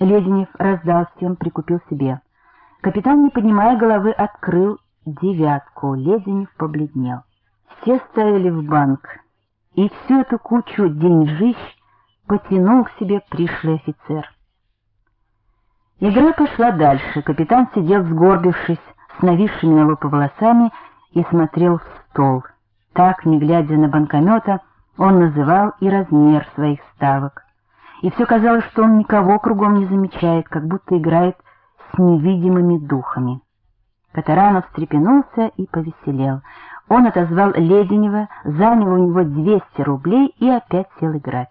Леденев раздал всем, прикупил себе. Капитан, не поднимая головы, открыл девятку. Леденев побледнел. Все ставили в банк, и всю эту кучу деньжищ потянул к себе пришлый офицер. Игра пошла дальше. Капитан сидел сгорбившись, с нависшими на лоб волосами, и смотрел в стол. Так, не глядя на банкомета, он называл и размер своих ставок. И все казалось, что он никого кругом не замечает, как будто играет с невидимыми духами. Катаранов встрепенулся и повеселел. Он отозвал Леденева, занял у него 200 рублей и опять сел играть.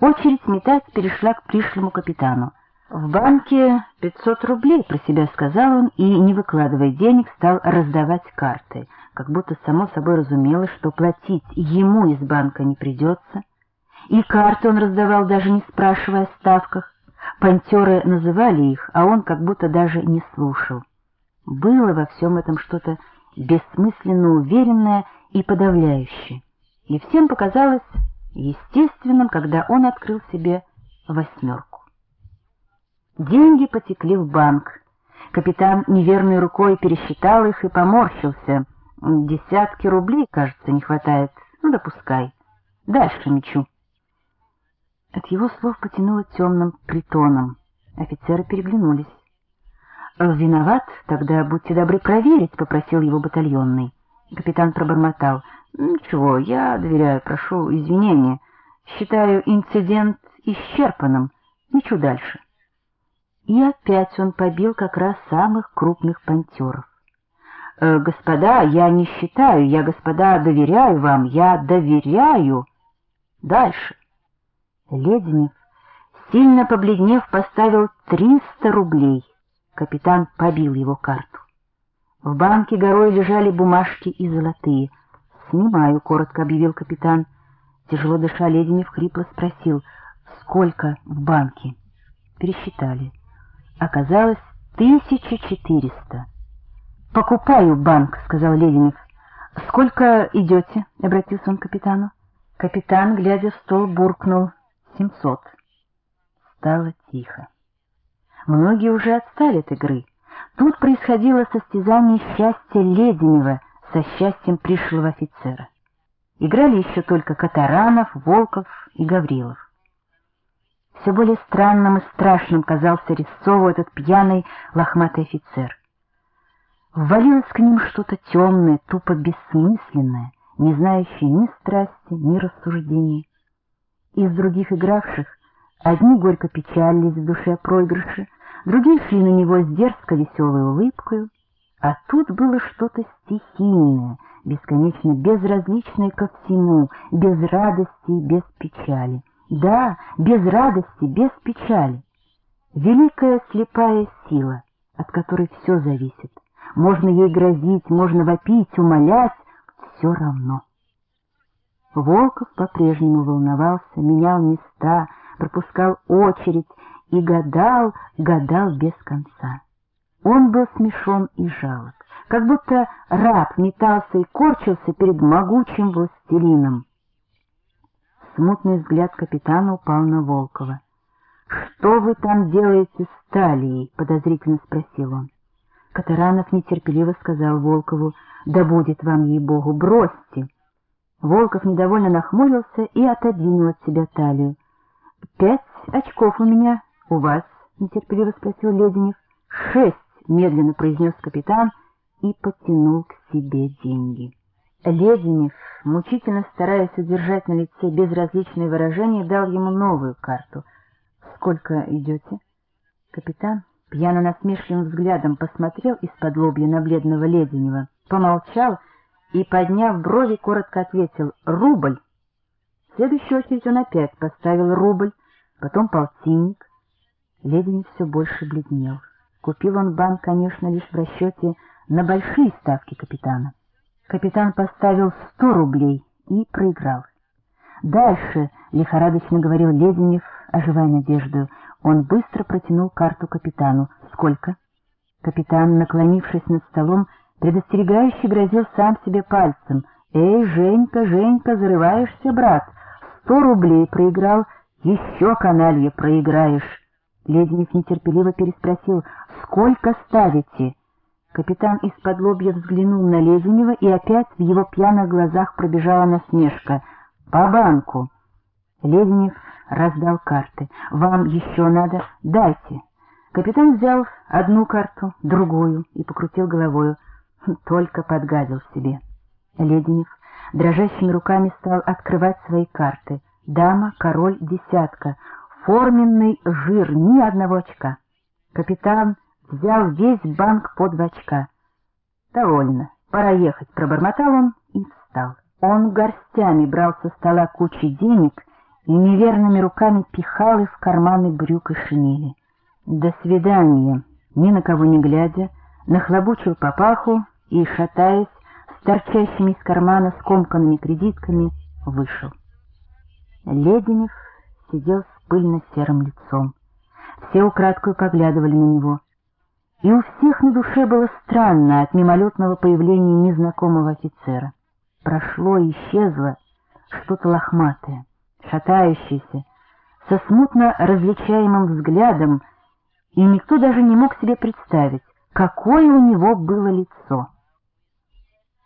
Очередь метать перешла к пришлому капитану. В банке 500 рублей, про себя сказал он, и, не выкладывая денег, стал раздавать карты, как будто само собой разумелось, что платить ему из банка не придется. И карты он раздавал, даже не спрашивая о ставках. Пантеры называли их, а он как будто даже не слушал. Было во всем этом что-то бессмысленно уверенное и подавляющее. И всем показалось естественным, когда он открыл себе восьмерку. Деньги потекли в банк. Капитан неверной рукой пересчитал их и поморщился. Десятки рублей, кажется, не хватает. Ну, допускай. Дальше мечу. От его слов потянуло темным притоном. Офицеры переглянулись. «Виноват? Тогда будьте добры проверить», — попросил его батальонный. Капитан пробормотал. «Ничего, я доверяю, прошу извинения. Считаю инцидент исчерпанным. Ничего дальше». И опять он побил как раз самых крупных пантеров. «Э, «Господа, я не считаю, я, господа, доверяю вам, я доверяю». Дальше. Леденев, сильно побледнев, поставил триста рублей. Капитан побил его карту. В банке горой лежали бумажки и золотые. «Снимаю», — коротко объявил капитан. Тяжело дыша, Леденев хрипло спросил, «Сколько в банке?» Пересчитали оказалось тысяча четыреста. «Покупаю банк», — сказал Леденев. «Сколько идете?» — обратился он к капитану. Капитан, глядя в стол, буркнул. «Семьсот». Стало тихо. Многие уже отстали от игры. Тут происходило состязание счастья Леденева со счастьем пришлого офицера. Играли еще только Катаранов, Волков и Гаврилов. Все более странным и страшным казался Резцову этот пьяный лохматый офицер. Ввалилось к ним что-то темное, тупо бессмысленное, не знающее ни страсти, ни рассуждений. Из других игравших одни горько печалились в душе проигрыша, другие шли на него с дерзко веселой улыбкой, а тут было что-то стихийное, бесконечно безразличное ко всему, без радости и без печали. Да, без радости, без печали. Великая слепая сила, от которой все зависит. Можно ей грозить, можно вопить, умолять, все равно. Волков по-прежнему волновался, менял места, пропускал очередь и гадал, гадал без конца. Он был смешон и жалок, как будто раб метался и корчился перед могучим властелином. Смутный взгляд капитана упал на Волкова. «Что вы там делаете с талией?» — подозрительно спросил он. Катаранов нетерпеливо сказал Волкову, «Да будет вам, ей-богу, бросьте!» Волков недовольно нахмурился и отодвинул от себя талию. «Пять очков у меня, у вас?» — нетерпеливо спросил Леденев. «Шесть!» — медленно произнес капитан и потянул к себе деньги. Леденев, мучительно стараясь удержать на лице безразличное выражение, дал ему новую карту. «Сколько идете?» Капитан пьяно-насмешливым взглядом посмотрел из-под лобья на бледного Леденева, помолчал и, подняв брови, коротко ответил «Рубль». В следующую очередь он опять поставил рубль, потом полтинник. Леденев все больше бледнел. Купил он банк, конечно, лишь в расчете на большие ставки капитана. Капитан поставил сто рублей и проиграл. Дальше, лихорадочно говорил Леденев, оживая надежду, он быстро протянул карту капитану. Сколько? Капитан, наклонившись над столом, предостерегающе грозил сам себе пальцем. «Эй, Женька, Женька, зарываешься, брат? Сто рублей проиграл, еще каналье проиграешь». Леденев нетерпеливо переспросил, «Сколько ставите?» Капитан из-под лобья взглянул на Леденева, и опять в его пьяных глазах пробежала насмешка. «По банку!» Леденев раздал карты. «Вам еще надо? Дайте!» Капитан взял одну карту, другую и покрутил головою. Только подгадил себе. Леденев дрожащими руками стал открывать свои карты. Дама, король, десятка. Форменный жир, ни одного очка. Капитан взял весь банк под два очка. «Довольно, пора ехать», — пробормотал он и встал. Он горстями брал со стола кучу денег и неверными руками пихал их в карманы брюк и шинели. «До свидания», ни на кого не глядя, нахлобучил папаху и, шатаясь, с торчащими из кармана скомканными кредитками, вышел. Леденев сидел с пыльно-серым лицом. Все украдкой поглядывали на него. И у всех на душе было странно от мимолетного появления незнакомого офицера. Прошло и исчезло что-то лохматое, шатающееся, со смутно различаемым взглядом, и никто даже не мог себе представить, какое у него было лицо.